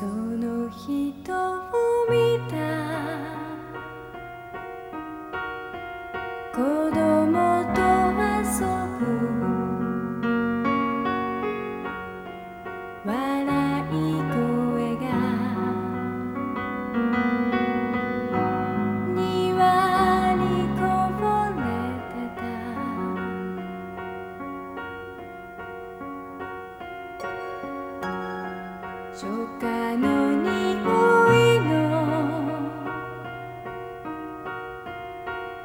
その人を見た。子供と遊ぶ。笑い声が。庭にこぼれてた。初夏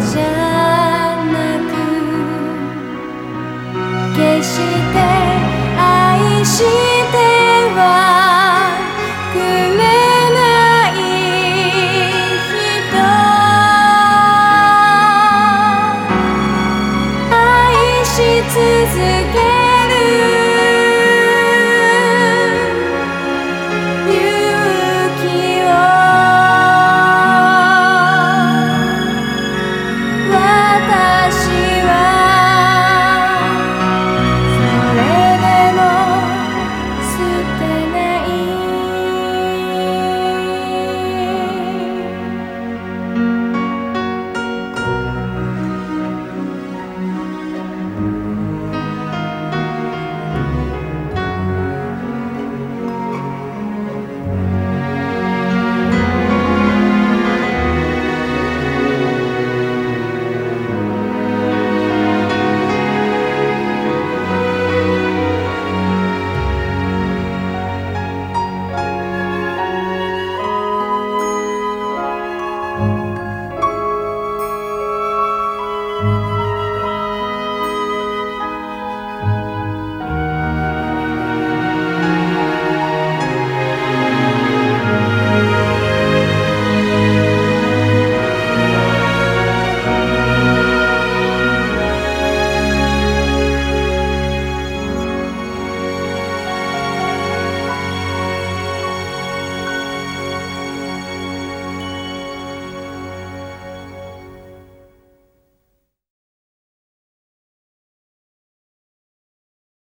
決して愛し